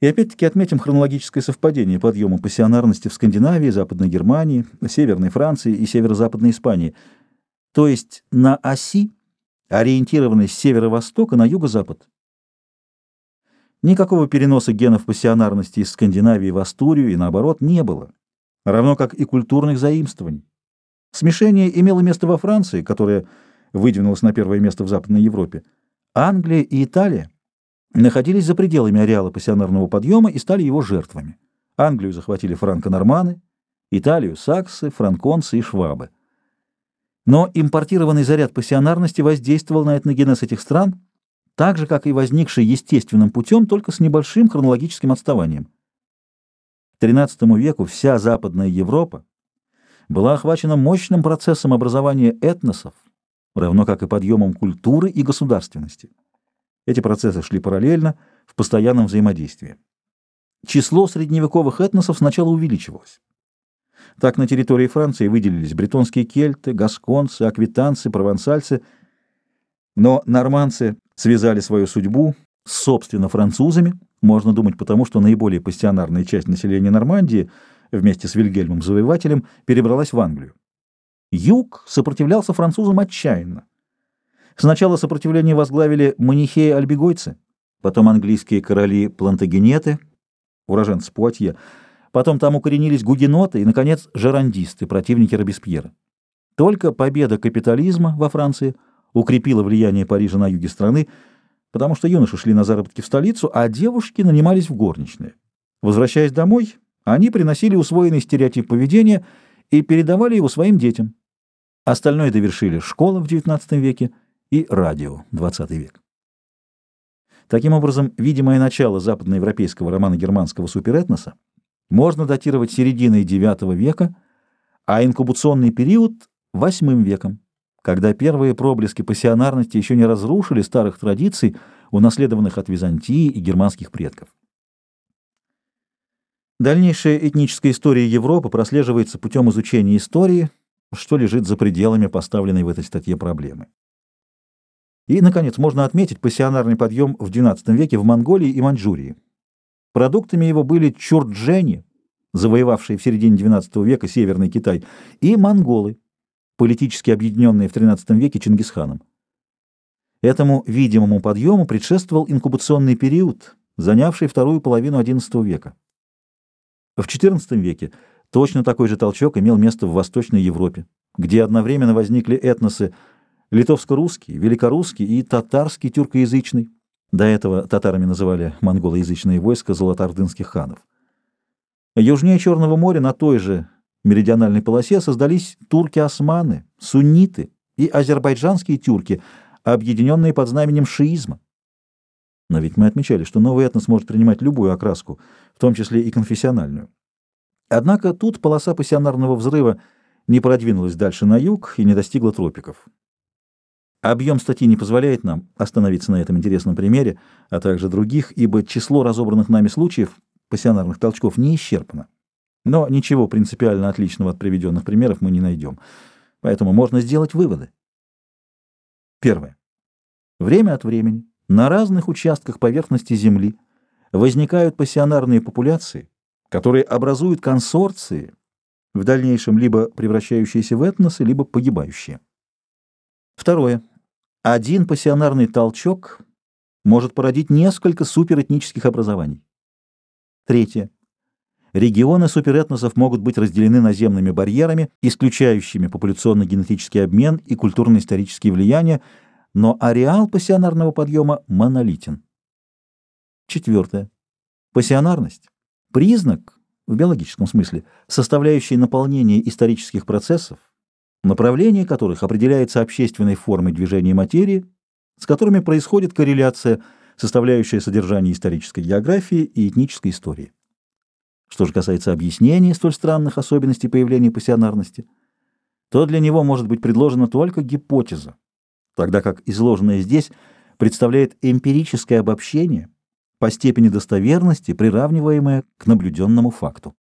И опять-таки отметим хронологическое совпадение подъема пассионарности в Скандинавии, Западной Германии, Северной Франции и Северо-Западной Испании, то есть на оси, ориентированной с северо-востока на юго-запад. Никакого переноса генов пассионарности из Скандинавии в Астурию и наоборот не было, равно как и культурных заимствований. Смешение имело место во Франции, которая выдвинулась на первое место в Западной Европе. Англия и Италия находились за пределами ареала пассионарного подъема и стали его жертвами. Англию захватили франко-норманы, Италию — саксы, франконцы и швабы. Но импортированный заряд пассионарности воздействовал на этногенез этих стран, так же, как и возникший естественным путем, только с небольшим хронологическим отставанием. К XIII веку вся Западная Европа была охвачена мощным процессом образования этносов, равно как и подъемом культуры и государственности. Эти процессы шли параллельно, в постоянном взаимодействии. Число средневековых этносов сначала увеличивалось. Так на территории Франции выделились бретонские кельты, гасконцы, аквитанцы, провансальцы, но норманцы связали свою судьбу с, собственно, французами, можно думать потому, что наиболее пассионарная часть населения Нормандии вместе с Вильгельмом Завоевателем перебралась в Англию. Юг сопротивлялся французам отчаянно. Сначала сопротивление возглавили манихеи-альбегойцы, потом английские короли-плантагенеты, уроженцы Пуатье, потом там укоренились гугеноты и, наконец, жерандисты, противники Робеспьера. Только победа капитализма во Франции укрепила влияние Парижа на юге страны, потому что юноши шли на заработки в столицу, а девушки нанимались в горничные. Возвращаясь домой, они приносили усвоенный стереотип поведения и передавали его своим детям. Остальное довершили школа в XIX веке и радио, 20 век. Таким образом, видимое начало западноевропейского романо-германского суперэтноса можно датировать серединой IX века, а инкубационный период — VIII веком, когда первые проблески пассионарности еще не разрушили старых традиций, унаследованных от Византии и германских предков. Дальнейшая этническая история Европы прослеживается путем изучения истории, что лежит за пределами поставленной в этой статье проблемы. И, наконец, можно отметить пассионарный подъем в XII веке в Монголии и Маньчжурии. Продуктами его были чурджени, завоевавшие в середине XII века Северный Китай, и монголы, политически объединенные в XIII веке Чингисханом. Этому видимому подъему предшествовал инкубационный период, занявший вторую половину XI века. В XIV веке точно такой же толчок имел место в Восточной Европе, где одновременно возникли этносы литовско-русский, великорусский и татарский тюркоязычный. До этого татарами называли монголоязычные войска золотоордынских ханов. Южнее Черного моря на той же меридиональной полосе создались турки-османы, сунниты и азербайджанские тюрки, объединенные под знаменем шиизма. Но ведь мы отмечали, что новый этнос может принимать любую окраску, в том числе и конфессиональную. Однако тут полоса пассионарного взрыва не продвинулась дальше на юг и не достигла тропиков. Объем статьи не позволяет нам остановиться на этом интересном примере, а также других, ибо число разобранных нами случаев пассионарных толчков не исчерпано. Но ничего принципиально отличного от приведенных примеров мы не найдем. Поэтому можно сделать выводы. Первое. Время от времени на разных участках поверхности Земли возникают пассионарные популяции, которые образуют консорции, в дальнейшем либо превращающиеся в этносы, либо погибающие. Второе. Один пассионарный толчок может породить несколько суперэтнических образований. Третье. Регионы суперэтносов могут быть разделены наземными барьерами, исключающими популяционно-генетический обмен и культурно-исторические влияния, но ареал пассионарного подъема монолитен. Четвертое. Пассионарность – признак, в биологическом смысле, составляющий наполнение исторических процессов, направление которых определяется общественной формой движения материи, с которыми происходит корреляция, составляющая содержание исторической географии и этнической истории. Что же касается объяснения столь странных особенностей появления пассионарности, то для него может быть предложена только гипотеза, тогда как изложенное здесь представляет эмпирическое обобщение по степени достоверности, приравниваемое к наблюденному факту.